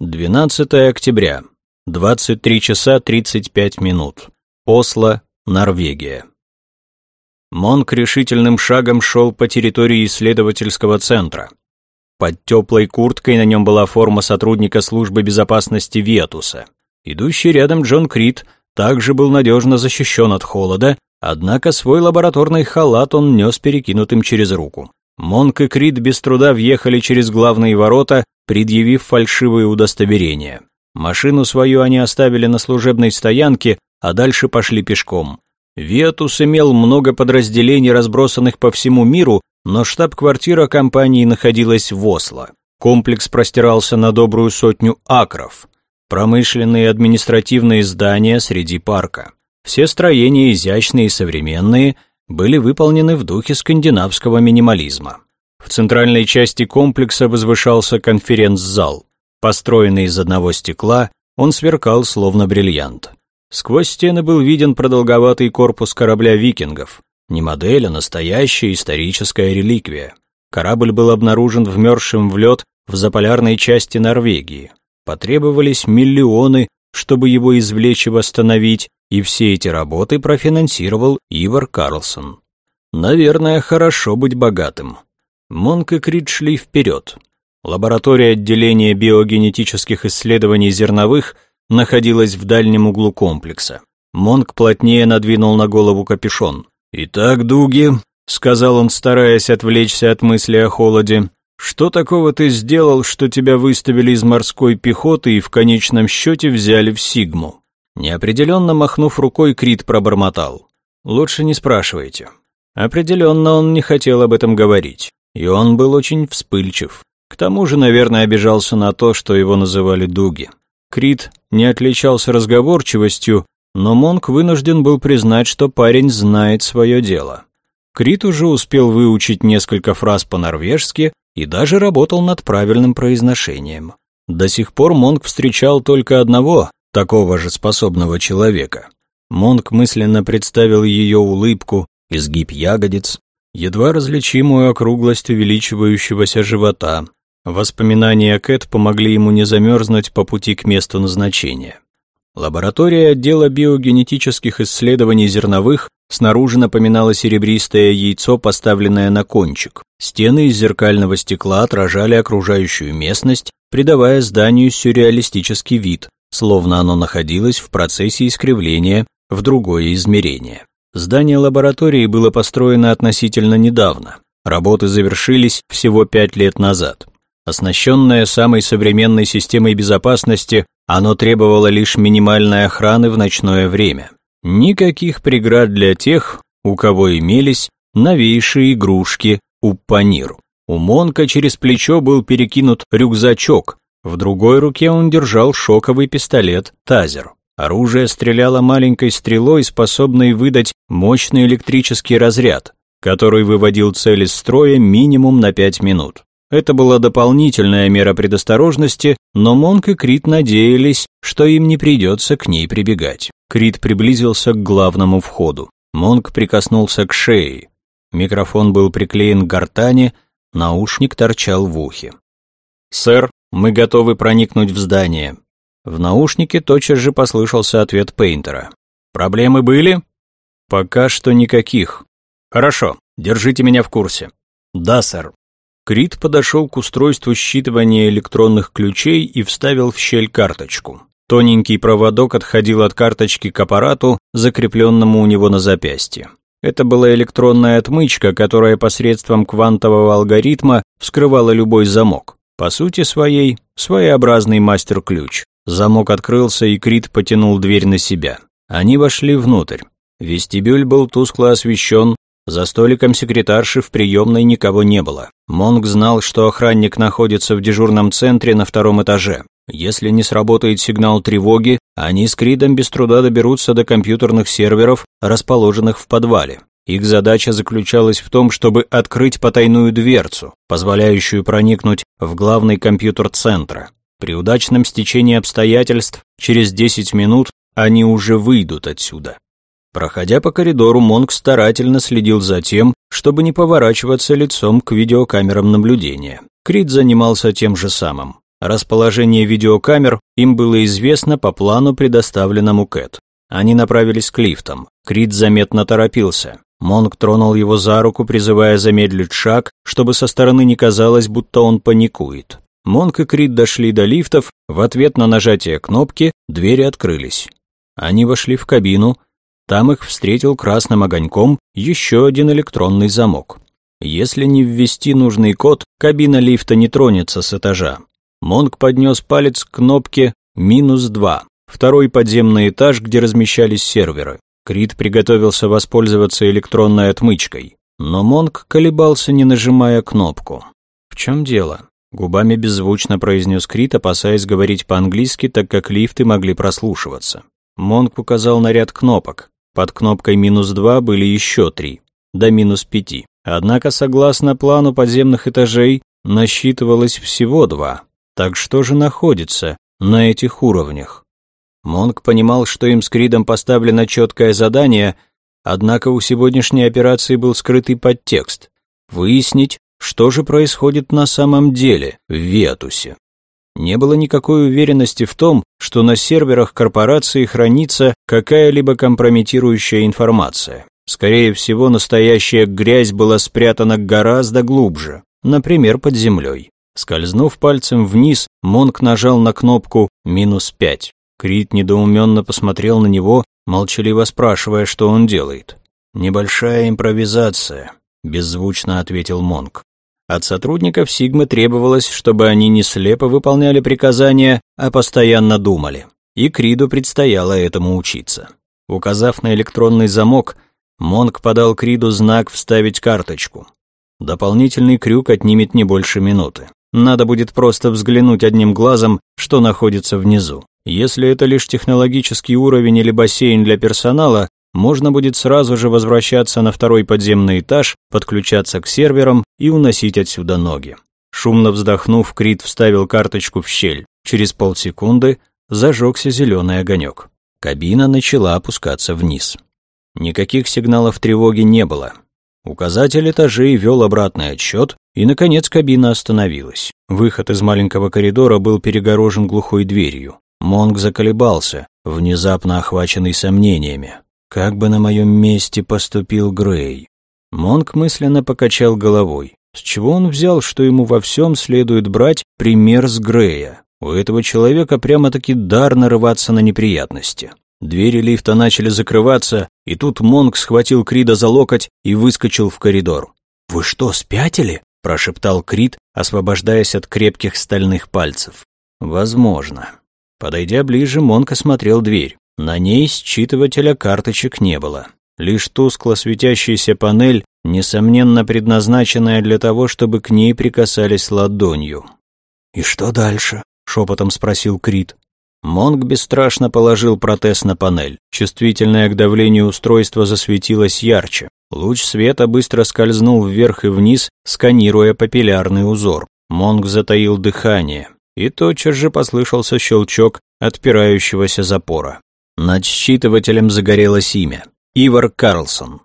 12 октября. 23 часа 35 минут. Осло, Норвегия. Монк решительным шагом шел по территории исследовательского центра. Под теплой курткой на нем была форма сотрудника службы безопасности Ветуса. Идущий рядом Джон Крид также был надежно защищен от холода, однако свой лабораторный халат он нес перекинутым через руку. Монк и Крид без труда въехали через главные ворота, предъявив фальшивые удостоверения. Машину свою они оставили на служебной стоянке, а дальше пошли пешком. Ветус имел много подразделений, разбросанных по всему миру, но штаб-квартира компании находилась в Осло. Комплекс простирался на добрую сотню акров. Промышленные и административные здания среди парка. Все строения изящные и современные, были выполнены в духе скандинавского минимализма. В центральной части комплекса возвышался конференц-зал. Построенный из одного стекла, он сверкал словно бриллиант. Сквозь стены был виден продолговатый корпус корабля викингов. Не модель, а настоящая историческая реликвия. Корабль был обнаружен вмерзшим в лед в заполярной части Норвегии. Потребовались миллионы, чтобы его извлечь и восстановить, и все эти работы профинансировал Ивар Карлсон. Наверное, хорошо быть богатым. Монк и Крид шли вперед. Лаборатория отделения биогенетических исследований зерновых находилась в дальнем углу комплекса. Монк плотнее надвинул на голову капюшон. «Итак, Дуги», — сказал он, стараясь отвлечься от мысли о холоде, «что такого ты сделал, что тебя выставили из морской пехоты и в конечном счете взяли в Сигму?» Неопределенно махнув рукой, Крит пробормотал. «Лучше не спрашивайте». Определенно он не хотел об этом говорить, и он был очень вспыльчив. К тому же, наверное, обижался на то, что его называли Дуги. Крит не отличался разговорчивостью, но Монк вынужден был признать, что парень знает свое дело. Крит уже успел выучить несколько фраз по-норвежски и даже работал над правильным произношением. До сих пор Монк встречал только одного, такого же способного человека. Монк мысленно представил ее улыбку, изгиб ягодиц, едва различимую округлость увеличивающегося живота. Воспоминания Кэт помогли ему не замерзнуть по пути к месту назначения. Лаборатория отдела биогенетических исследований зерновых снаружи напоминала серебристое яйцо, поставленное на кончик. Стены из зеркального стекла отражали окружающую местность, придавая зданию сюрреалистический вид, словно оно находилось в процессе искривления в другое измерение. Здание лаборатории было построено относительно недавно. Работы завершились всего пять лет назад. Оснащенное самой современной системой безопасности, оно требовало лишь минимальной охраны в ночное время. Никаких преград для тех, у кого имелись новейшие игрушки Уппанир. У Монка через плечо был перекинут рюкзачок, в другой руке он держал шоковый пистолет «Тазер». Оружие стреляло маленькой стрелой, способной выдать мощный электрический разряд, который выводил цель из строя минимум на 5 минут. Это была дополнительная мера предосторожности, но Монк и Крит надеялись, что им не придется к ней прибегать. Крит приблизился к главному входу. Монк прикоснулся к шее. Микрофон был приклеен к гортани, наушник торчал в ухе. «Сэр, мы готовы проникнуть в здание». В наушнике тотчас же послышался ответ Пейнтера. «Проблемы были?» «Пока что никаких». «Хорошо, держите меня в курсе». «Да, сэр». Крит подошел к устройству считывания электронных ключей и вставил в щель карточку. Тоненький проводок отходил от карточки к аппарату, закрепленному у него на запястье. Это была электронная отмычка, которая посредством квантового алгоритма вскрывала любой замок. По сути своей, своеобразный мастер-ключ. Замок открылся, и Крит потянул дверь на себя. Они вошли внутрь. Вестибюль был тускло освещен, за столиком секретарши в приемной никого не было. Монг знал, что охранник находится в дежурном центре на втором этаже. Если не сработает сигнал тревоги, они с Кридом без труда доберутся до компьютерных серверов, расположенных в подвале. Их задача заключалась в том, чтобы открыть потайную дверцу, позволяющую проникнуть в главный компьютер центра. При удачном стечении обстоятельств через 10 минут они уже выйдут отсюда. Проходя по коридору, Монк старательно следил за тем, чтобы не поворачиваться лицом к видеокамерам наблюдения. Крид занимался тем же самым. Расположение видеокамер им было известно по плану, предоставленному Кэт. Они направились к лифтам. Крид заметно торопился. Монг тронул его за руку, призывая замедлить шаг, чтобы со стороны не казалось, будто он паникует. Монг и Крид дошли до лифтов, в ответ на нажатие кнопки двери открылись. Они вошли в кабину, там их встретил красным огоньком еще один электронный замок. Если не ввести нужный код, кабина лифта не тронется с этажа. Монг поднес палец к кнопке «минус два», второй подземный этаж, где размещались серверы. Крид приготовился воспользоваться электронной отмычкой, но Монг колебался, не нажимая кнопку. «В чем дело?» Губами беззвучно произнес Крит, опасаясь говорить по-английски, так как лифты могли прослушиваться. Монг указал на ряд кнопок. Под кнопкой «минус два» были еще три, до минус пяти. Однако, согласно плану подземных этажей, насчитывалось всего два. Так что же находится на этих уровнях? Монг понимал, что им с Кридом поставлено четкое задание, однако у сегодняшней операции был скрытый подтекст – выяснить, что же происходит на самом деле в Ветусе. Не было никакой уверенности в том, что на серверах корпорации хранится какая-либо компрометирующая информация. Скорее всего, настоящая грязь была спрятана гораздо глубже, например, под землей. Скользнув пальцем вниз, Монк нажал на кнопку «минус пять». Крит недоуменно посмотрел на него, молчаливо спрашивая, что он делает. «Небольшая импровизация», — беззвучно ответил Монк. От сотрудников Сигмы требовалось, чтобы они не слепо выполняли приказания, а постоянно думали. И Криду предстояло этому учиться. Указав на электронный замок, Монк подал Криду знак «Вставить карточку». Дополнительный крюк отнимет не больше минуты. Надо будет просто взглянуть одним глазом, что находится внизу. Если это лишь технологический уровень или бассейн для персонала, можно будет сразу же возвращаться на второй подземный этаж, подключаться к серверам и уносить отсюда ноги. Шумно вздохнув, Крит вставил карточку в щель. Через полсекунды зажегся зеленый огонек. Кабина начала опускаться вниз. Никаких сигналов тревоги не было. Указатель этажей вел обратный отсчет, и, наконец, кабина остановилась. Выход из маленького коридора был перегорожен глухой дверью. Монг заколебался, внезапно охваченный сомнениями. Как бы на моем месте поступил Грей? Монк мысленно покачал головой. С чего он взял, что ему во всем следует брать пример с Грея? У этого человека прямо-таки дар нарываться на неприятности. Двери лифта начали закрываться, и тут Монк схватил Крида за локоть и выскочил в коридор. «Вы что, спятили?» – прошептал Крид, освобождаясь от крепких стальных пальцев. «Возможно». Подойдя ближе, Монк осмотрел дверь. На ней считывателя карточек не было. Лишь тускло светящаяся панель, несомненно предназначенная для того, чтобы к ней прикасались ладонью. «И что дальше?» — шепотом спросил Крит. Монг бесстрашно положил протез на панель. Чувствительное к давлению устройство засветилось ярче. Луч света быстро скользнул вверх и вниз, сканируя папиллярный узор. Монг затаил дыхание, и тотчас же послышался щелчок отпирающегося запора. Над считывателем загорелось имя. Ивар Карлсон.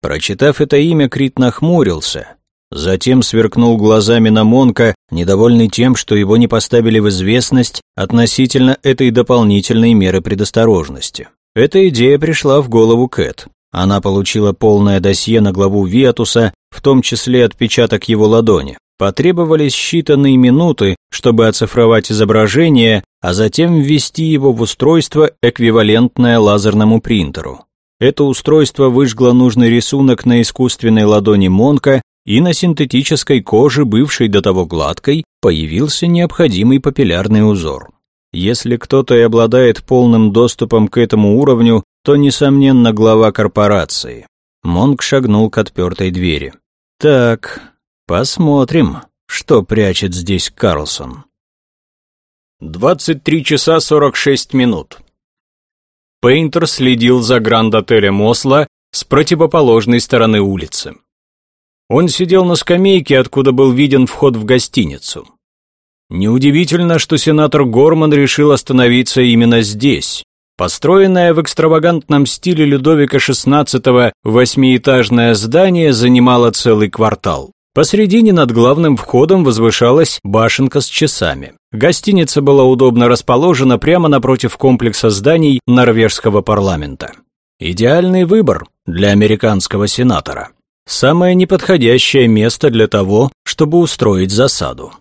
Прочитав это имя, Крит нахмурился. Затем сверкнул глазами на Монка, недовольный тем, что его не поставили в известность относительно этой дополнительной меры предосторожности. Эта идея пришла в голову Кэт. Она получила полное досье на главу Виатуса, в том числе отпечаток его ладони. Потребовались считанные минуты, чтобы оцифровать изображение, а затем ввести его в устройство, эквивалентное лазерному принтеру. Это устройство выжгло нужный рисунок на искусственной ладони Монка, и на синтетической коже, бывшей до того гладкой, появился необходимый папиллярный узор. Если кто-то и обладает полным доступом к этому уровню, то, несомненно, глава корпорации. Монк шагнул к отпертой двери. «Так, Посмотрим, что прячет здесь Карлсон. 23 часа 46 минут. Пейнтер следил за гранд-отелем Осло с противоположной стороны улицы. Он сидел на скамейке, откуда был виден вход в гостиницу. Неудивительно, что сенатор Горман решил остановиться именно здесь. Построенное в экстравагантном стиле Людовика XVI восьмиэтажное здание занимало целый квартал. Посредине над главным входом возвышалась башенка с часами. Гостиница была удобно расположена прямо напротив комплекса зданий норвежского парламента. Идеальный выбор для американского сенатора. Самое неподходящее место для того, чтобы устроить засаду.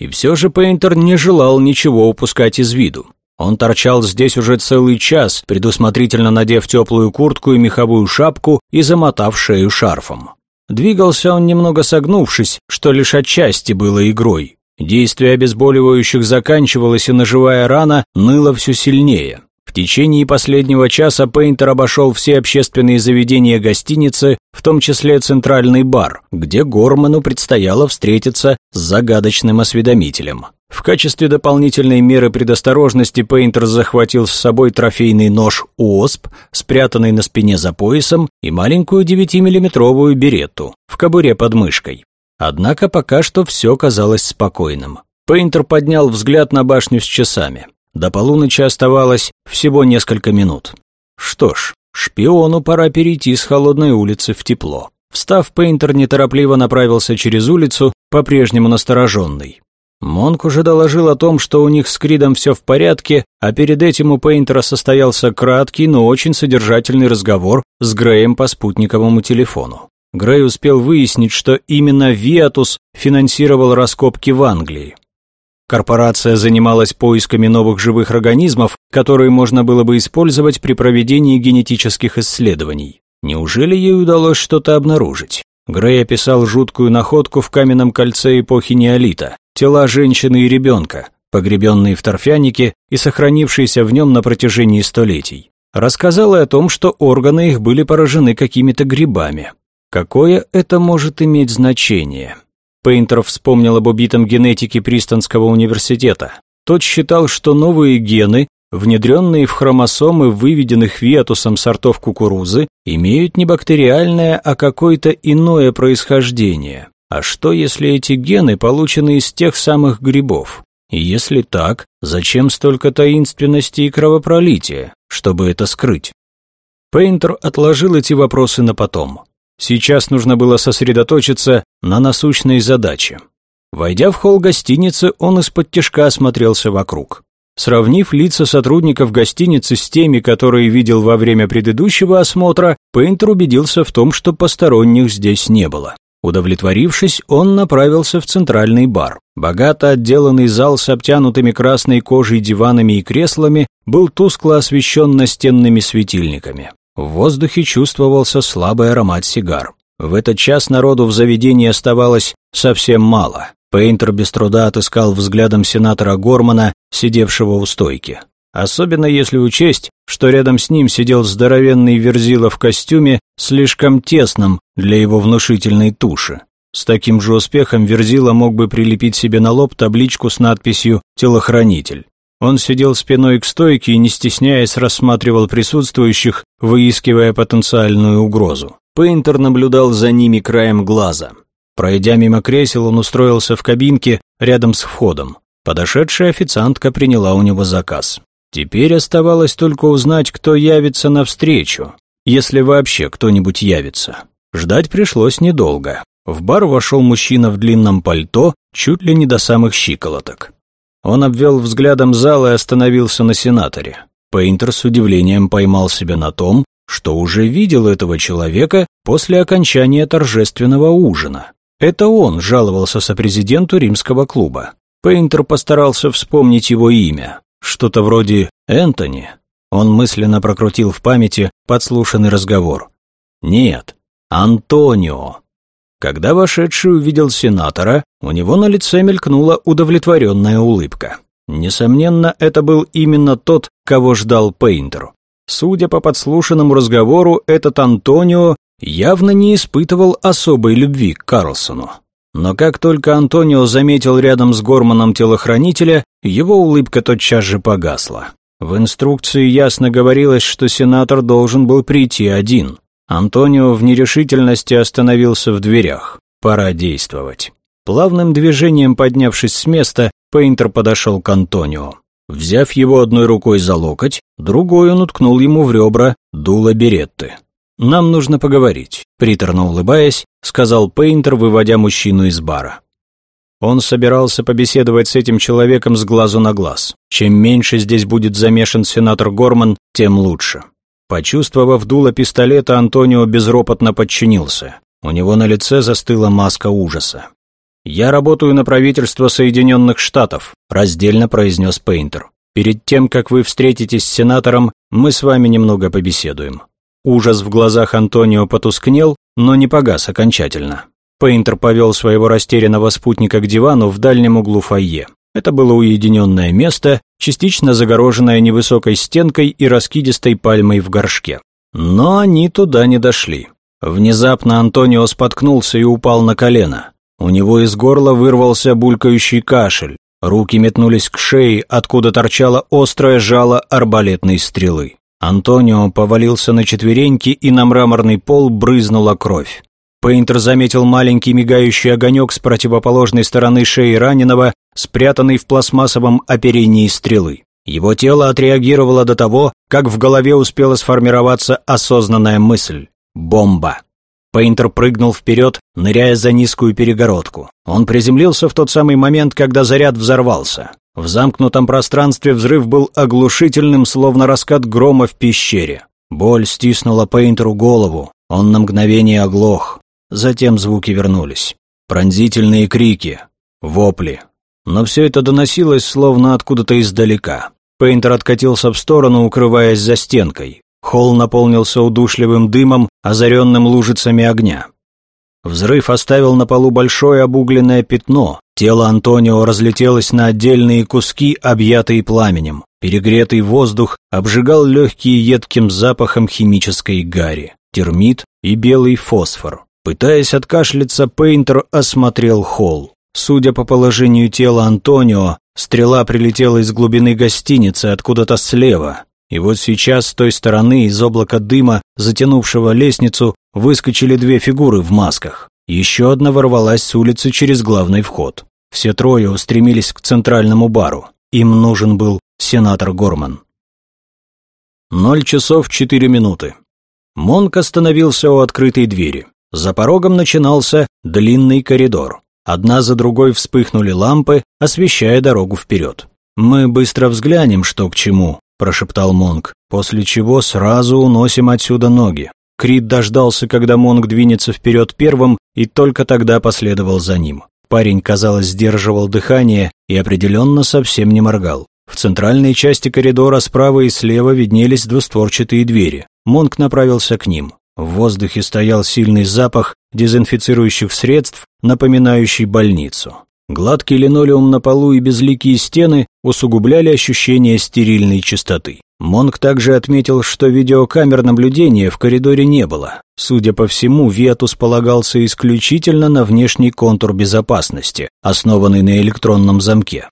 И все же Пейнтер не желал ничего упускать из виду. Он торчал здесь уже целый час, предусмотрительно надев теплую куртку и меховую шапку и замотав шею шарфом. Двигался он немного согнувшись, что лишь отчасти было игрой. Действие обезболивающих заканчивалось, и ножевая рана ныла все сильнее. В течение последнего часа Пейнтер обошел все общественные заведения гостиницы, в том числе центральный бар, где Горману предстояло встретиться с загадочным осведомителем. В качестве дополнительной меры предосторожности Пейнтер захватил с собой трофейный нож УОСП, спрятанный на спине за поясом, и маленькую 9-миллиметровую беретту в кобуре под мышкой. Однако пока что все казалось спокойным. Пейнтер поднял взгляд на башню с часами. До полуночи оставалось всего несколько минут. Что ж, шпиону пора перейти с холодной улицы в тепло. Встав, Пейнтер неторопливо направился через улицу, по-прежнему настороженный. Монк уже доложил о том, что у них с Кридом все в порядке, а перед этим у Пейнтера состоялся краткий, но очень содержательный разговор с Греем по спутниковому телефону. Грей успел выяснить, что именно Виатус финансировал раскопки в Англии. Корпорация занималась поисками новых живых организмов, которые можно было бы использовать при проведении генетических исследований. Неужели ей удалось что-то обнаружить? Грей описал жуткую находку в каменном кольце эпохи неолита, тела женщины и ребенка, погребенные в торфянике и сохранившиеся в нем на протяжении столетий. Рассказал и о том, что органы их были поражены какими-то грибами. Какое это может иметь значение? Пейнтер вспомнил об убитом генетике Пристонского университета. Тот считал, что новые гены, внедренные в хромосомы выведенных виатусом сортов кукурузы, имеют не бактериальное, а какое-то иное происхождение. А что, если эти гены получены из тех самых грибов? И если так, зачем столько таинственности и кровопролития, чтобы это скрыть? Пейнтер отложил эти вопросы на потом. Сейчас нужно было сосредоточиться на насущной задаче. Войдя в холл гостиницы, он из-под тяжка осмотрелся вокруг. Сравнив лица сотрудников гостиницы с теми, которые видел во время предыдущего осмотра, Пейнтер убедился в том, что посторонних здесь не было. Удовлетворившись, он направился в центральный бар. Богато отделанный зал с обтянутыми красной кожей диванами и креслами был тускло освещен настенными светильниками. В воздухе чувствовался слабый аромат сигар. В этот час народу в заведении оставалось совсем мало. Пейнтер без труда отыскал взглядом сенатора Гормана, сидевшего у стойки. Особенно если учесть, что рядом с ним сидел здоровенный верзила в костюме, слишком тесном для его внушительной туши. С таким же успехом Верзила мог бы прилепить себе на лоб табличку с надписью «Телохранитель». Он сидел спиной к стойке и, не стесняясь, рассматривал присутствующих, выискивая потенциальную угрозу. Пейнтер наблюдал за ними краем глаза. Пройдя мимо кресел, он устроился в кабинке рядом с входом. Подошедшая официантка приняла у него заказ. Теперь оставалось только узнать, кто явится навстречу, если вообще кто-нибудь явится. Ждать пришлось недолго. В бар вошел мужчина в длинном пальто, чуть ли не до самых щиколоток. Он обвел взглядом зал и остановился на сенаторе. Пейнтер с удивлением поймал себя на том, что уже видел этого человека после окончания торжественного ужина. Это он жаловался сопрезиденту римского клуба. Пейнтер постарался вспомнить его имя. Что-то вроде Энтони. Он мысленно прокрутил в памяти подслушанный разговор. Нет, Антонио. Когда вошедший увидел сенатора, у него на лице мелькнула удовлетворенная улыбка. Несомненно, это был именно тот, кого ждал Пейнтер. Судя по подслушанному разговору, этот Антонио явно не испытывал особой любви к Карлсону. Но как только Антонио заметил рядом с Горманом телохранителя, его улыбка тотчас же погасла. В инструкции ясно говорилось, что сенатор должен был прийти один. Антонио в нерешительности остановился в дверях. Пора действовать. Плавным движением поднявшись с места, Пейнтер подошел к Антонио. Взяв его одной рукой за локоть, другой он уткнул ему в ребра дуло беретты. «Нам нужно поговорить», — приторно улыбаясь, сказал Пейнтер, выводя мужчину из бара. Он собирался побеседовать с этим человеком с глазу на глаз. Чем меньше здесь будет замешан сенатор Горман, тем лучше. Почувствовав дуло пистолета, Антонио безропотно подчинился. У него на лице застыла маска ужаса. «Я работаю на правительство Соединенных Штатов», – раздельно произнес Пейнтер. «Перед тем, как вы встретитесь с сенатором, мы с вами немного побеседуем». Ужас в глазах Антонио потускнел, но не погас окончательно. Пейнтер повел своего растерянного спутника к дивану в дальнем углу фойе. Это было уединенное место, частично загороженное невысокой стенкой и раскидистой пальмой в горшке. Но они туда не дошли. Внезапно Антонио споткнулся и упал на колено. У него из горла вырвался булькающий кашель. Руки метнулись к шее, откуда торчало острое жало арбалетной стрелы. Антонио повалился на четвереньки, и на мраморный пол брызнула кровь. Пейнтер заметил маленький мигающий огонек с противоположной стороны шеи раненого, спрятанный в пластмассовом оперении стрелы. Его тело отреагировало до того, как в голове успела сформироваться осознанная мысль – бомба. Пейнтер прыгнул вперед, ныряя за низкую перегородку. Он приземлился в тот самый момент, когда заряд взорвался. В замкнутом пространстве взрыв был оглушительным, словно раскат грома в пещере. Боль стиснула Пейнтеру голову. Он на мгновение оглох. Затем звуки вернулись. Пронзительные крики, вопли. Но все это доносилось словно откуда-то издалека. Пейнтер откатился в сторону, укрываясь за стенкой. Холл наполнился удушливым дымом, озаренным лужицами огня. Взрыв оставил на полу большое обугленное пятно. Тело Антонио разлетелось на отдельные куски, объятые пламенем. Перегретый воздух обжигал легкие едким запахом химической гари, термит и белый фосфор. Пытаясь откашляться, Пейнтер осмотрел холл. Судя по положению тела Антонио, стрела прилетела из глубины гостиницы откуда-то слева, и вот сейчас с той стороны из облака дыма, затянувшего лестницу, выскочили две фигуры в масках. Еще одна ворвалась с улицы через главный вход. Все трое устремились к центральному бару. Им нужен был сенатор Горман. Ноль часов четыре минуты. Монк остановился у открытой двери. За порогом начинался длинный коридор. Одна за другой вспыхнули лампы, освещая дорогу вперед. «Мы быстро взглянем, что к чему», – прошептал Монг, после чего сразу уносим отсюда ноги. Крид дождался, когда Монг двинется вперед первым, и только тогда последовал за ним. Парень, казалось, сдерживал дыхание и определенно совсем не моргал. В центральной части коридора справа и слева виднелись двустворчатые двери. Монг направился к ним. В воздухе стоял сильный запах дезинфицирующих средств, напоминающий больницу. Гладкий линолеум на полу и безликие стены усугубляли ощущение стерильной чистоты. Монк также отметил, что видеокамер наблюдения в коридоре не было. Судя по всему, Ветус полагался исключительно на внешний контур безопасности, основанный на электронном замке.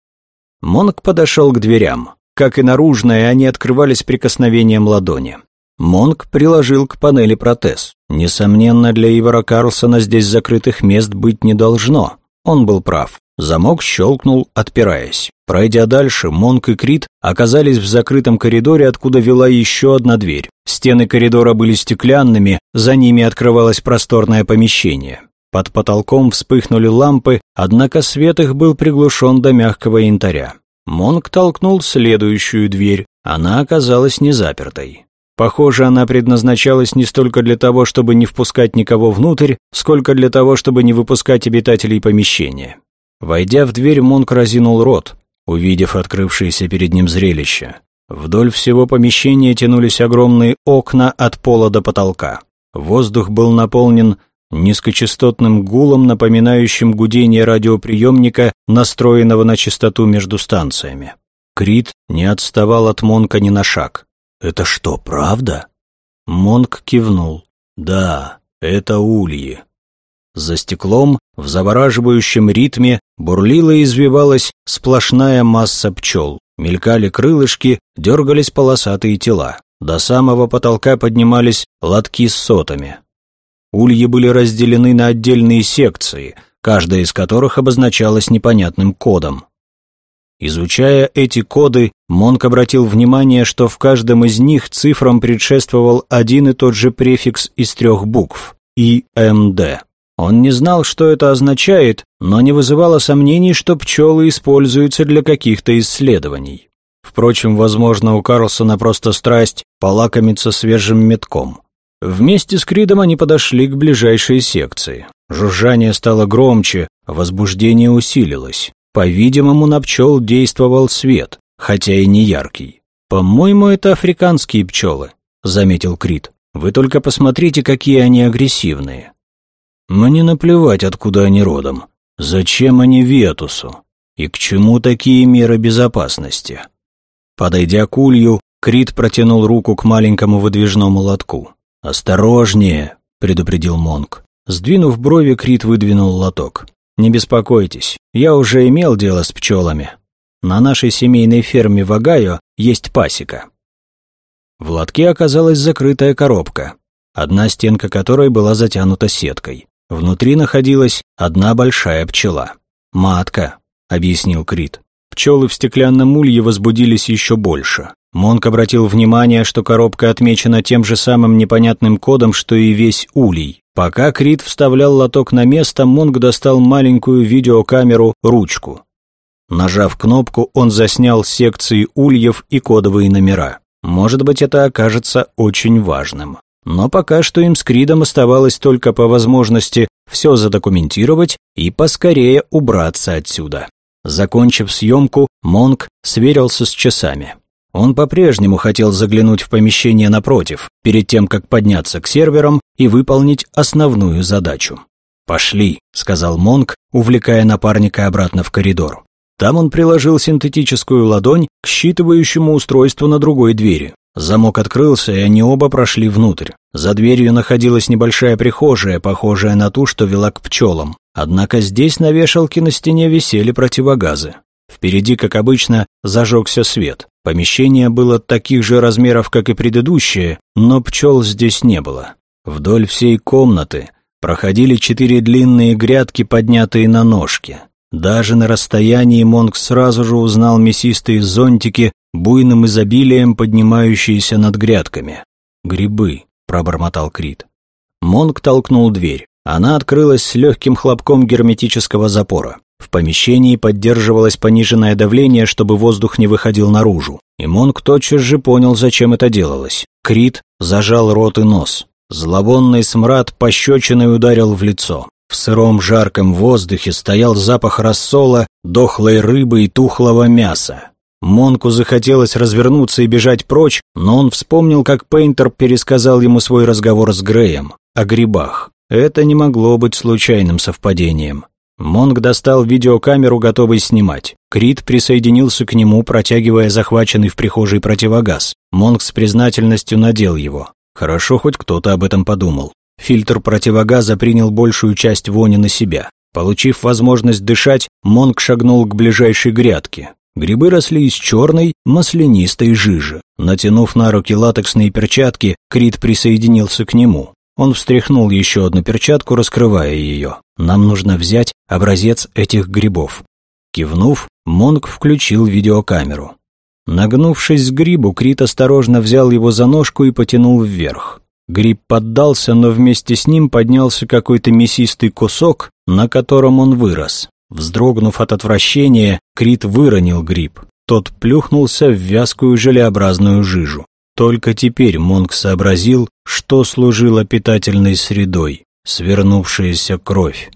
Монк подошел к дверям. Как и наружные, они открывались прикосновением ладони. Монк приложил к панели протез. Несомненно, для Ивара Карлсона здесь закрытых мест быть не должно. Он был прав. Замок щелкнул, отпираясь. Пройдя дальше, Монк и Крит оказались в закрытом коридоре, откуда вела еще одна дверь. Стены коридора были стеклянными, за ними открывалось просторное помещение. Под потолком вспыхнули лампы, однако свет их был приглушен до мягкого янтаря. Монк толкнул следующую дверь, она оказалась не запертой. Похоже, она предназначалась не столько для того, чтобы не впускать никого внутрь, сколько для того, чтобы не выпускать обитателей помещения. Войдя в дверь, Монк разинул рот, увидев открывшееся перед ним зрелище. Вдоль всего помещения тянулись огромные окна от пола до потолка. Воздух был наполнен низкочастотным гулом, напоминающим гудение радиоприемника, настроенного на частоту между станциями. Крит не отставал от Монка ни на шаг. «Это что, правда?» Монк кивнул. «Да, это ульи». За стеклом, в завораживающем ритме, бурлила и извивалась сплошная масса пчел. Мелькали крылышки, дергались полосатые тела. До самого потолка поднимались лотки с сотами. Ульи были разделены на отдельные секции, каждая из которых обозначалась непонятным кодом. Изучая эти коды, Монк обратил внимание, что в каждом из них цифрам предшествовал один и тот же префикс из трех букв – ИМД. Он не знал, что это означает, но не вызывало сомнений, что пчелы используются для каких-то исследований. Впрочем, возможно, у Карлсона просто страсть полакомиться свежим метком. Вместе с Кридом они подошли к ближайшей секции. Жужжание стало громче, возбуждение усилилось. По-видимому, на пчел действовал свет, хотя и не яркий. «По-моему, это африканские пчелы», — заметил Крид. «Вы только посмотрите, какие они агрессивные». «Мне наплевать, откуда они родом. Зачем они Ветусу? И к чему такие меры безопасности?» Подойдя к улью, Крид протянул руку к маленькому выдвижному лотку. «Осторожнее!» — предупредил Монк. Сдвинув брови, Крит выдвинул лоток. «Не беспокойтесь, я уже имел дело с пчелами. На нашей семейной ферме в Огайо есть пасека». В лотке оказалась закрытая коробка, одна стенка которой была затянута сеткой. Внутри находилась одна большая пчела. «Матка», — объяснил Крит. Пчелы в стеклянном улье возбудились еще больше. Монк обратил внимание, что коробка отмечена тем же самым непонятным кодом, что и весь улей. Пока Крит вставлял лоток на место, Монк достал маленькую видеокамеру «Ручку». Нажав кнопку, он заснял секции ульев и кодовые номера. Может быть, это окажется очень важным. Но пока что им с Кридом оставалось только по возможности все задокументировать и поскорее убраться отсюда. Закончив съемку, Монк сверился с часами. Он по-прежнему хотел заглянуть в помещение напротив, перед тем, как подняться к серверам и выполнить основную задачу. «Пошли», — сказал Монк, увлекая напарника обратно в коридор. Там он приложил синтетическую ладонь к считывающему устройству на другой двери. Замок открылся, и они оба прошли внутрь. За дверью находилась небольшая прихожая, похожая на ту, что вела к пчелам. Однако здесь на вешалке на стене висели противогазы. Впереди, как обычно, зажегся свет. Помещение было таких же размеров, как и предыдущее, но пчел здесь не было. Вдоль всей комнаты проходили четыре длинные грядки, поднятые на ножки. Даже на расстоянии Монг сразу же узнал мясистые зонтики, буйным изобилием поднимающиеся над грядками. «Грибы», — пробормотал Крит. Монг толкнул дверь. Она открылась с легким хлопком герметического запора. В помещении поддерживалось пониженное давление, чтобы воздух не выходил наружу. И Монк тотчас же понял, зачем это делалось. Крит зажал рот и нос. Зловонный смрад пощечиной ударил в лицо. В сыром жарком воздухе стоял запах рассола, дохлой рыбы и тухлого мяса. Монку захотелось развернуться и бежать прочь, но он вспомнил, как Пейнтер пересказал ему свой разговор с Греем о грибах. Это не могло быть случайным совпадением. Монг достал видеокамеру, готовый снимать. Крит присоединился к нему, протягивая захваченный в прихожей противогаз. Монг с признательностью надел его. Хорошо, хоть кто-то об этом подумал. Фильтр противогаза принял большую часть вони на себя. Получив возможность дышать, Монг шагнул к ближайшей грядке. Грибы росли из черной, маслянистой жижи. Натянув на руки латексные перчатки, Крит присоединился к нему. Он встряхнул еще одну перчатку, раскрывая ее. «Нам нужно взять образец этих грибов». Кивнув, Монг включил видеокамеру. Нагнувшись к грибу, Крит осторожно взял его за ножку и потянул вверх. Гриб поддался, но вместе с ним поднялся какой-то мясистый кусок, на котором он вырос. Вздрогнув от отвращения, Крит выронил гриб. Тот плюхнулся в вязкую желеобразную жижу. Только теперь Монк сообразил, что служило питательной средой – свернувшаяся кровь.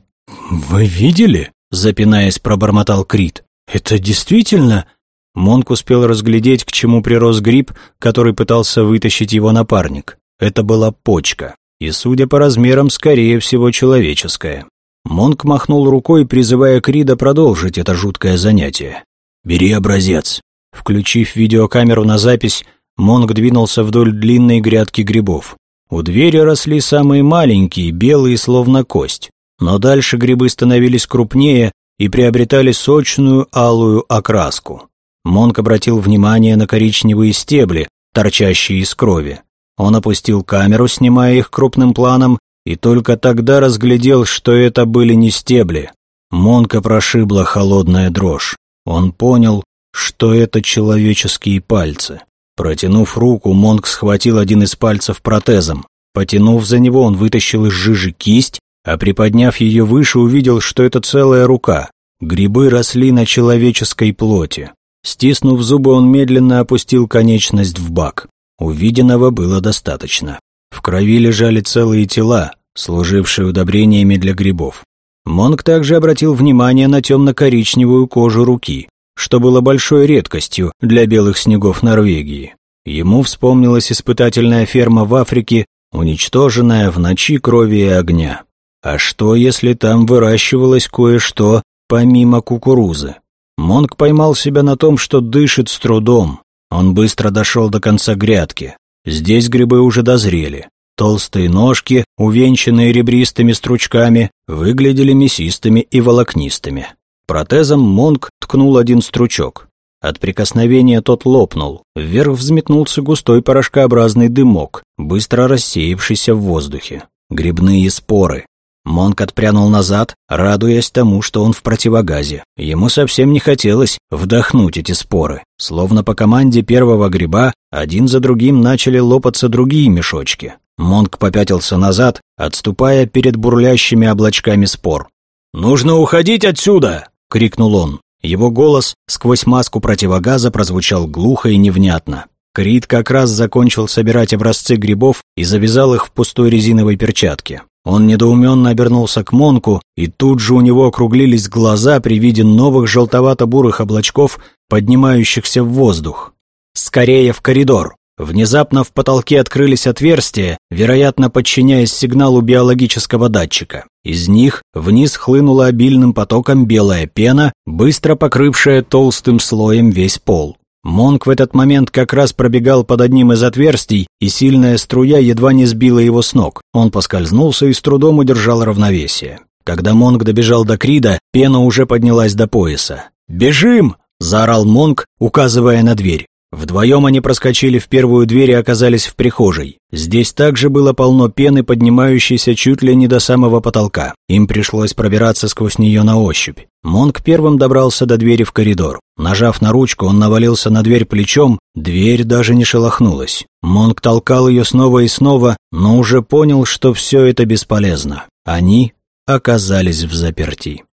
«Вы видели?» – запинаясь, пробормотал Крит. «Это действительно...» Монк успел разглядеть, к чему прирос гриб, который пытался вытащить его напарник. Это была почка, и, судя по размерам, скорее всего, человеческая. Монк махнул рукой, призывая Крида продолжить это жуткое занятие. «Бери образец». Включив видеокамеру на запись, Монг двинулся вдоль длинной грядки грибов. У двери росли самые маленькие, белые, словно кость. Но дальше грибы становились крупнее и приобретали сочную алую окраску. Монк обратил внимание на коричневые стебли, торчащие из крови. Он опустил камеру, снимая их крупным планом, и только тогда разглядел, что это были не стебли. Монка прошибла холодная дрожь. Он понял, что это человеческие пальцы. Протянув руку, Монк схватил один из пальцев протезом. Потянув за него, он вытащил из жижи кисть, а приподняв ее выше, увидел, что это целая рука. Грибы росли на человеческой плоти. Стиснув зубы, он медленно опустил конечность в бак. Увиденного было достаточно. В крови лежали целые тела, служившие удобрениями для грибов. Монг также обратил внимание на темно-коричневую кожу руки, что было большой редкостью для белых снегов Норвегии. Ему вспомнилась испытательная ферма в Африке, уничтоженная в ночи крови и огня. А что, если там выращивалось кое-что помимо кукурузы? Монг поймал себя на том, что дышит с трудом. Он быстро дошел до конца грядки. Здесь грибы уже дозрели. Толстые ножки, увенчанные ребристыми стручками, выглядели мясистыми и волокнистыми. Протезом Монг ткнул один стручок. От прикосновения тот лопнул. Вверх взметнулся густой порошкообразный дымок, быстро рассеявшийся в воздухе. Грибные споры. Монк отпрянул назад, радуясь тому, что он в противогазе. Ему совсем не хотелось вдохнуть эти споры. Словно по команде первого гриба, один за другим начали лопаться другие мешочки. Монк попятился назад, отступая перед бурлящими облачками спор. «Нужно уходить отсюда!» — крикнул он. Его голос сквозь маску противогаза прозвучал глухо и невнятно. Крит как раз закончил собирать образцы грибов и завязал их в пустой резиновой перчатке. Он недоуменно обернулся к Монку, и тут же у него округлились глаза при виде новых желтовато-бурых облачков, поднимающихся в воздух. «Скорее в коридор!» Внезапно в потолке открылись отверстия, вероятно, подчиняясь сигналу биологического датчика. Из них вниз хлынула обильным потоком белая пена, быстро покрывшая толстым слоем весь пол. Монк в этот момент как раз пробегал под одним из отверстий, и сильная струя едва не сбила его с ног. Он поскользнулся и с трудом удержал равновесие. Когда Монк добежал до Крида, пена уже поднялась до пояса. «Бежим!» – заорал Монк, указывая на дверь. Вдвоем они проскочили в первую дверь и оказались в прихожей. Здесь также было полно пены, поднимающейся чуть ли не до самого потолка. Им пришлось пробираться сквозь нее на ощупь. Монк первым добрался до двери в коридор. Нажав на ручку, он навалился на дверь плечом, дверь даже не шелохнулась. Монк толкал ее снова и снова, но уже понял, что все это бесполезно. Они оказались в заперти.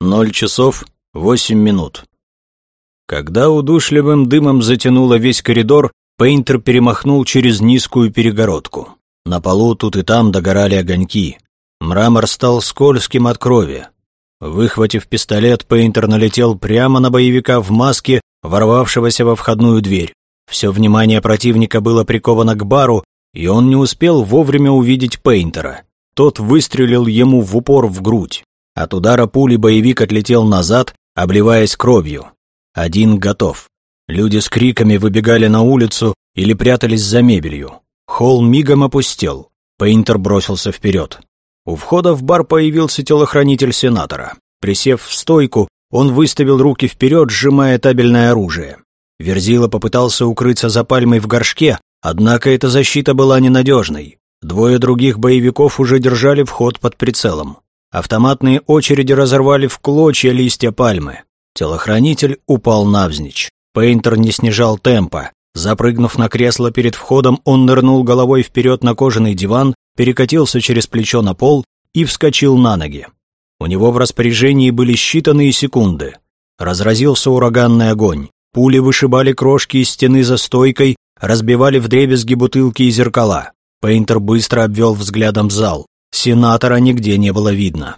Ноль часов восемь минут. Когда удушливым дымом затянуло весь коридор, Пейнтер перемахнул через низкую перегородку. На полу тут и там догорали огоньки. Мрамор стал скользким от крови. Выхватив пистолет, Пейнтер налетел прямо на боевика в маске, ворвавшегося во входную дверь. Все внимание противника было приковано к бару, и он не успел вовремя увидеть Пейнтера. Тот выстрелил ему в упор в грудь. От удара пули боевик отлетел назад, обливаясь кровью. Один готов. Люди с криками выбегали на улицу или прятались за мебелью. Холл мигом опустел. Пейнтер бросился вперед. У входа в бар появился телохранитель сенатора. Присев в стойку, он выставил руки вперед, сжимая табельное оружие. Верзила попытался укрыться за пальмой в горшке, однако эта защита была ненадежной. Двое других боевиков уже держали вход под прицелом. Автоматные очереди разорвали в клочья листья пальмы. Телохранитель упал навзничь. Пейнтер не снижал темпа. Запрыгнув на кресло перед входом, он нырнул головой вперед на кожаный диван, перекатился через плечо на пол и вскочил на ноги. У него в распоряжении были считанные секунды. Разразился ураганный огонь. Пули вышибали крошки из стены за стойкой, разбивали вдребезги бутылки и зеркала. Пейнтер быстро обвел взглядом зал. Сенатора нигде не было видно.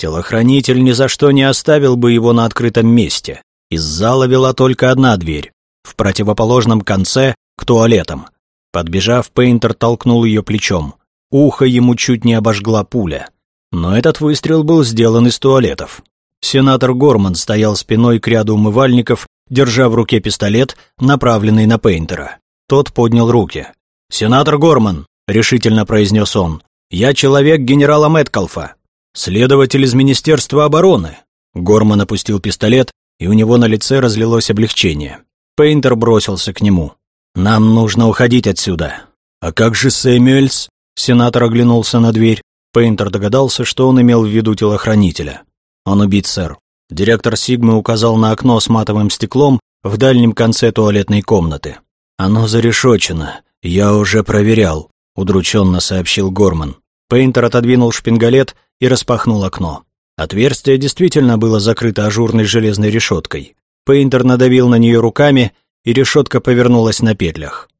Телохранитель ни за что не оставил бы его на открытом месте. Из зала вела только одна дверь. В противоположном конце — к туалетам. Подбежав, Пейнтер толкнул ее плечом. Ухо ему чуть не обожгла пуля. Но этот выстрел был сделан из туалетов. Сенатор Горман стоял спиной к ряду умывальников, держа в руке пистолет, направленный на Пейнтера. Тот поднял руки. «Сенатор Горман», — решительно произнес он, — «я человек генерала Мэткалфа. «Следователь из Министерства обороны!» Горман опустил пистолет, и у него на лице разлилось облегчение. Пейнтер бросился к нему. «Нам нужно уходить отсюда». «А как же Сэмюэльс?» Сенатор оглянулся на дверь. Пейнтер догадался, что он имел в виду телохранителя. «Он убит, сэр». Директор Сигмы указал на окно с матовым стеклом в дальнем конце туалетной комнаты. «Оно зарешочено. Я уже проверял», — удрученно сообщил Горман. Пейнтер отодвинул шпингалет и распахнул окно. Отверстие действительно было закрыто ажурной железной решеткой. Пейнтер надавил на нее руками, и решетка повернулась на петлях.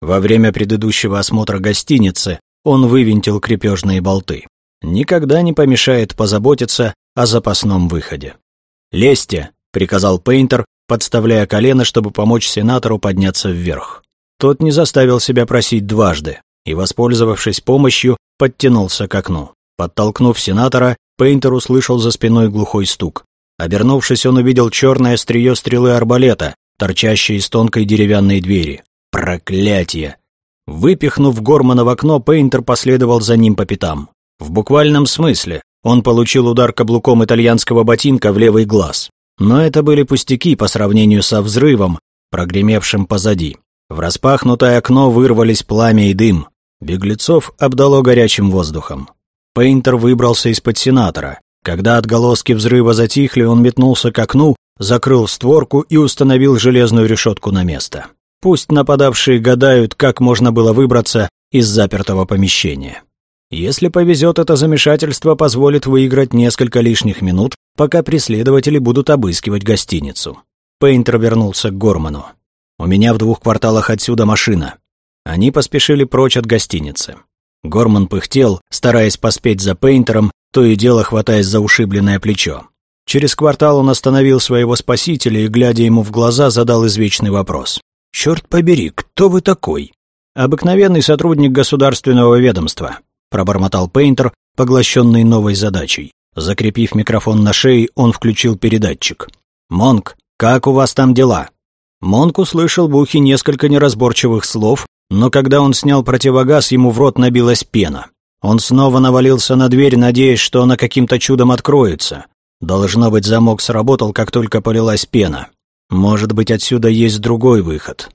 Во время предыдущего осмотра гостиницы он вывинтил крепежные болты. Никогда не помешает позаботиться о запасном выходе. «Лезьте», — приказал Пейнтер, подставляя колено, чтобы помочь сенатору подняться вверх. Тот не заставил себя просить дважды и, воспользовавшись помощью, подтянулся к окну. Подтолкнув сенатора, Пейнтер услышал за спиной глухой стук. Обернувшись, он увидел черное острие стрелы арбалета, торчащее из тонкой деревянной двери. Проклятие! Выпихнув Гормана в окно, Пейнтер последовал за ним по пятам. В буквальном смысле он получил удар каблуком итальянского ботинка в левый глаз. Но это были пустяки по сравнению со взрывом, прогремевшим позади. В распахнутое окно вырвались пламя и дым. Беглецов обдало горячим воздухом. Пейнтер выбрался из-под сенатора. Когда отголоски взрыва затихли, он метнулся к окну, закрыл створку и установил железную решетку на место. Пусть нападавшие гадают, как можно было выбраться из запертого помещения. Если повезет, это замешательство позволит выиграть несколько лишних минут, пока преследователи будут обыскивать гостиницу. Пейнтер вернулся к Горману. «У меня в двух кварталах отсюда машина». Они поспешили прочь от гостиницы. Горман пыхтел, стараясь поспеть за Пейнтером, то и дело хватаясь за ушибленное плечо. Через квартал он остановил своего спасителя и, глядя ему в глаза, задал извечный вопрос. «Черт побери, кто вы такой?» «Обыкновенный сотрудник государственного ведомства», пробормотал Пейнтер, поглощенный новой задачей. Закрепив микрофон на шее, он включил передатчик. «Монк, как у вас там дела?» Монк услышал в ухе несколько неразборчивых слов, но когда он снял противогаз, ему в рот набилась пена. Он снова навалился на дверь, надеясь, что она каким-то чудом откроется. Должно быть, замок сработал, как только полилась пена. Может быть, отсюда есть другой выход.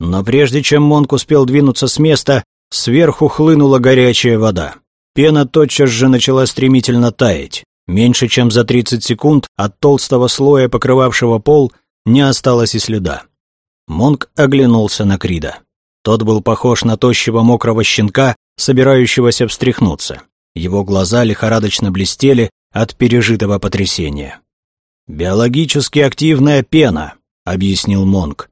Но прежде чем Монк успел двинуться с места, сверху хлынула горячая вода. Пена тотчас же начала стремительно таять. Меньше чем за 30 секунд от толстого слоя, покрывавшего пол, не осталось и следа. Монк оглянулся на Крида. Тот был похож на тощего мокрого щенка, собирающегося встряхнуться. Его глаза лихорадочно блестели от пережитого потрясения. «Биологически активная пена», — объяснил Монк.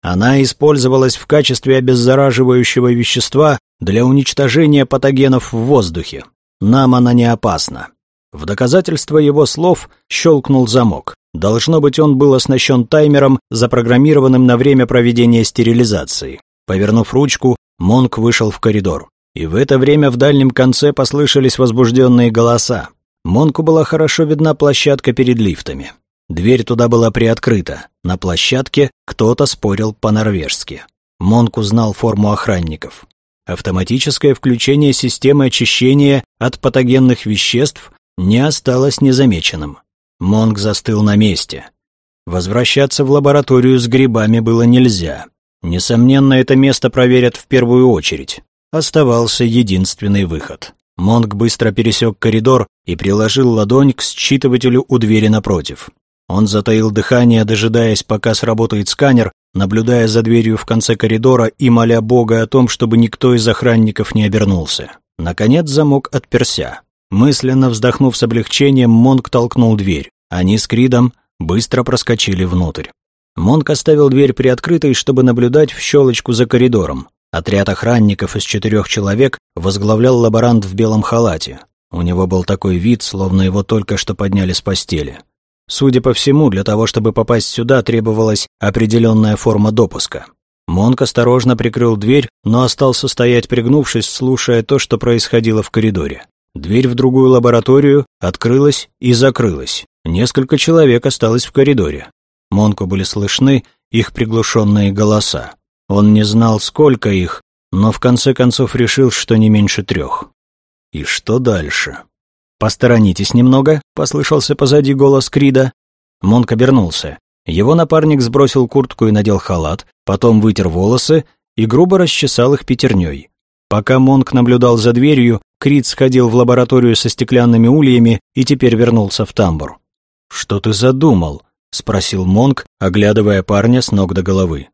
«Она использовалась в качестве обеззараживающего вещества для уничтожения патогенов в воздухе. Нам она не опасна». В доказательство его слов щелкнул замок. Должно быть, он был оснащен таймером, запрограммированным на время проведения стерилизации. Повернув ручку, Монк вышел в коридор. И в это время в дальнем конце послышались возбужденные голоса. Монку была хорошо видна площадка перед лифтами. Дверь туда была приоткрыта. На площадке кто-то спорил по-норвежски. Монк узнал форму охранников. Автоматическое включение системы очищения от патогенных веществ не осталось незамеченным. Монк застыл на месте. Возвращаться в лабораторию с грибами было нельзя. Несомненно, это место проверят в первую очередь. Оставался единственный выход. Монг быстро пересек коридор и приложил ладонь к считывателю у двери напротив. Он затаил дыхание, дожидаясь, пока сработает сканер, наблюдая за дверью в конце коридора и моля Бога о том, чтобы никто из охранников не обернулся. Наконец замок отперся. Мысленно вздохнув с облегчением, Монг толкнул дверь. Они с Кридом быстро проскочили внутрь. Монк оставил дверь приоткрытой, чтобы наблюдать в щелочку за коридором. Отряд охранников из четырех человек возглавлял лаборант в белом халате. У него был такой вид, словно его только что подняли с постели. Судя по всему, для того, чтобы попасть сюда, требовалась определенная форма допуска. Монк осторожно прикрыл дверь, но остался стоять пригнувшись, слушая то, что происходило в коридоре. Дверь в другую лабораторию открылась и закрылась. Несколько человек осталось в коридоре. Монку были слышны их приглушенные голоса. Он не знал, сколько их, но в конце концов решил, что не меньше трех. И что дальше? «Посторонитесь немного», — послышался позади голос Крида. Монк обернулся. Его напарник сбросил куртку и надел халат, потом вытер волосы и грубо расчесал их пятерней. Пока Монк наблюдал за дверью, Крид сходил в лабораторию со стеклянными ульями и теперь вернулся в тамбур. «Что ты задумал?» — спросил Монк, оглядывая парня с ног до головы.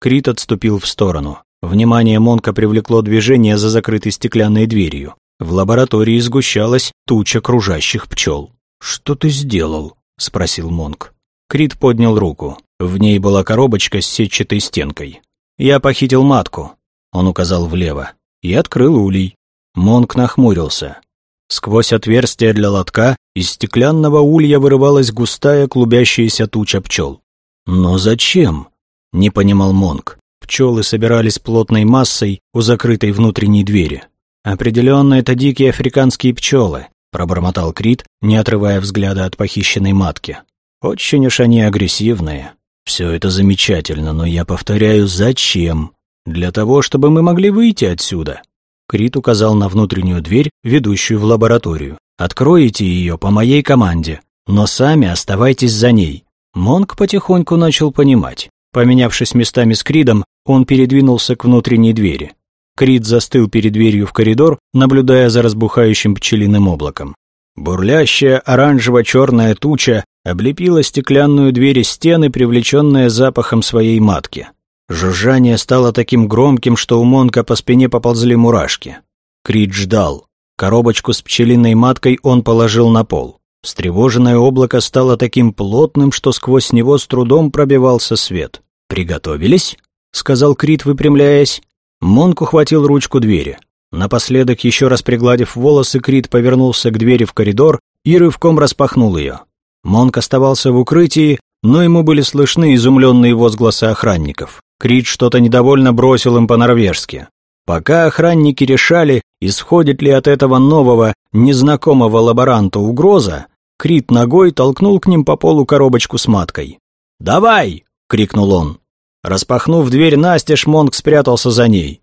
Крит отступил в сторону. Внимание Монка привлекло движение за закрытой стеклянной дверью. В лаборатории сгущалась туча кружащих пчел. «Что ты сделал?» — спросил Монк. Крит поднял руку. В ней была коробочка с сетчатой стенкой. «Я похитил матку», — он указал влево, и открыл улей. Монк нахмурился. Сквозь отверстие для лотка из стеклянного улья вырывалась густая клубящаяся туча пчел. «Но зачем?» — не понимал Монк. Пчелы собирались плотной массой у закрытой внутренней двери. «Определенно, это дикие африканские пчелы», — пробормотал Крит, не отрывая взгляда от похищенной матки. «Очень уж они агрессивные. Все это замечательно, но я повторяю, зачем? Для того, чтобы мы могли выйти отсюда». Крит указал на внутреннюю дверь, ведущую в лабораторию. «Откроете ее по моей команде, но сами оставайтесь за ней». Монк потихоньку начал понимать. Поменявшись местами с Кридом, он передвинулся к внутренней двери. Крид застыл перед дверью в коридор, наблюдая за разбухающим пчелиным облаком. Бурлящая оранжево-черная туча облепила стеклянную дверь и стены, привлеченная запахом своей матки. Жужжание стало таким громким, что у Монка по спине поползли мурашки. Крид ждал. Коробочку с пчелиной маткой он положил на пол. Встревоженное облако стало таким плотным, что сквозь него с трудом пробивался свет. «Приготовились?» — сказал Крид, выпрямляясь. Монк ухватил ручку двери. Напоследок, еще раз пригладив волосы, Крид повернулся к двери в коридор и рывком распахнул ее. Монк оставался в укрытии, но ему были слышны изумленные возгласы охранников. Крид что-то недовольно бросил им по-норвежски. Пока охранники решали, исходит ли от этого нового, незнакомого лаборанта угроза, Крид ногой толкнул к ним по полу коробочку с маткой. «Давай!» — крикнул он. Распахнув дверь настежь, Монк спрятался за ней.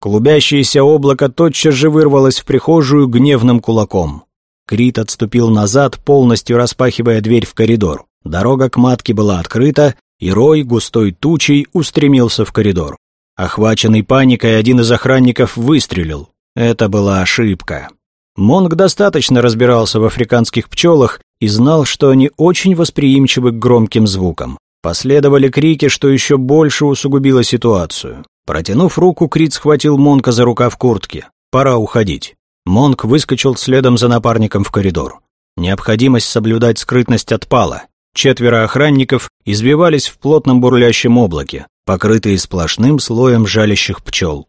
Клубящееся облако тотчас же вырвалось в прихожую гневным кулаком. Крит отступил назад, полностью распахивая дверь в коридор. Дорога к матке была открыта, и Рой густой тучей устремился в коридор. Охваченный паникой, один из охранников выстрелил. Это была ошибка. Монг достаточно разбирался в африканских пчелах и знал, что они очень восприимчивы к громким звукам. Последовали крики, что еще больше усугубило ситуацию. Протянув руку, Крит схватил Монка за рукав куртки. Пора уходить. Монк выскочил следом за напарником в коридор. Необходимость соблюдать скрытность отпала. Четверо охранников избивались в плотном бурлящем облаке, покрытые сплошным слоем жалящих пчел.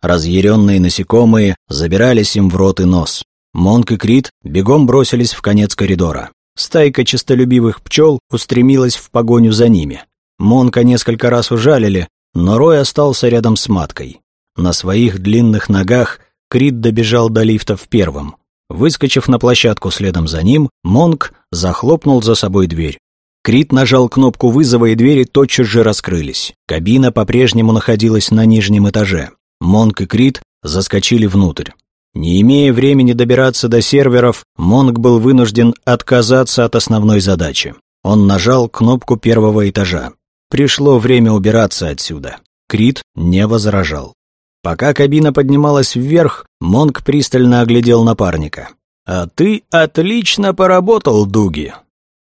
Разъяренные насекомые забирались им в рот и нос. Монк и Крит бегом бросились в конец коридора. Стайка честолюбивых пчел устремилась в погоню за ними. Монка несколько раз ужалили, но Рой остался рядом с маткой. На своих длинных ногах Крит добежал до лифта в первом. Выскочив на площадку следом за ним, Монк захлопнул за собой дверь. Крит нажал кнопку вызова, и двери тотчас же раскрылись. Кабина по-прежнему находилась на нижнем этаже. Монк и Крит заскочили внутрь. Не имея времени добираться до серверов, Монк был вынужден отказаться от основной задачи. Он нажал кнопку первого этажа. Пришло время убираться отсюда. Крит не возражал. Пока кабина поднималась вверх, Монк пристально оглядел напарника. «А ты отлично поработал, Дуги!»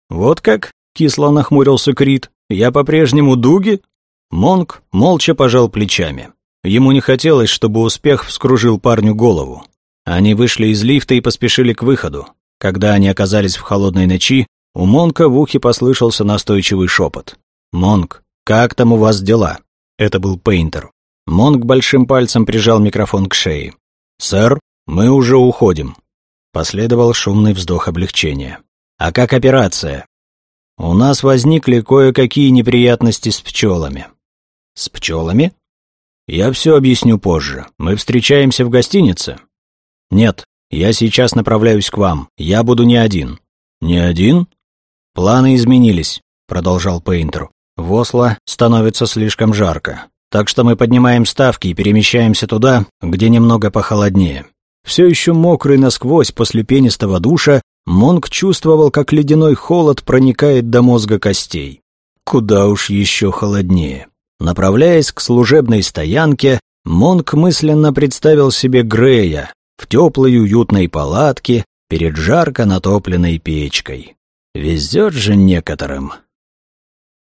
«Вот как?» — кисло нахмурился Крит. «Я по-прежнему Дуги?» Монк молча пожал плечами. Ему не хотелось, чтобы успех вскружил парню голову. Они вышли из лифта и поспешили к выходу. Когда они оказались в холодной ночи, у Монка в ухе послышался настойчивый шепот. «Монк, как там у вас дела?» Это был Пейнтер. Монг большим пальцем прижал микрофон к шее. «Сэр, мы уже уходим». Последовал шумный вздох облегчения. «А как операция?» «У нас возникли кое-какие неприятности с пчелами». «С пчелами?» «Я все объясню позже. Мы встречаемся в гостинице?» «Нет, я сейчас направляюсь к вам. Я буду не один». «Не один?» «Планы изменились», — продолжал Пейнтер. «В Осло становится слишком жарко. Так что мы поднимаем ставки и перемещаемся туда, где немного похолоднее. Все еще мокрый насквозь после пенистого душа, Монг чувствовал, как ледяной холод проникает до мозга костей. Куда уж еще холоднее. Направляясь к служебной стоянке, Монг мысленно представил себе Грея в теплой уютной палатке перед жарко натопленной печкой. Везет же некоторым.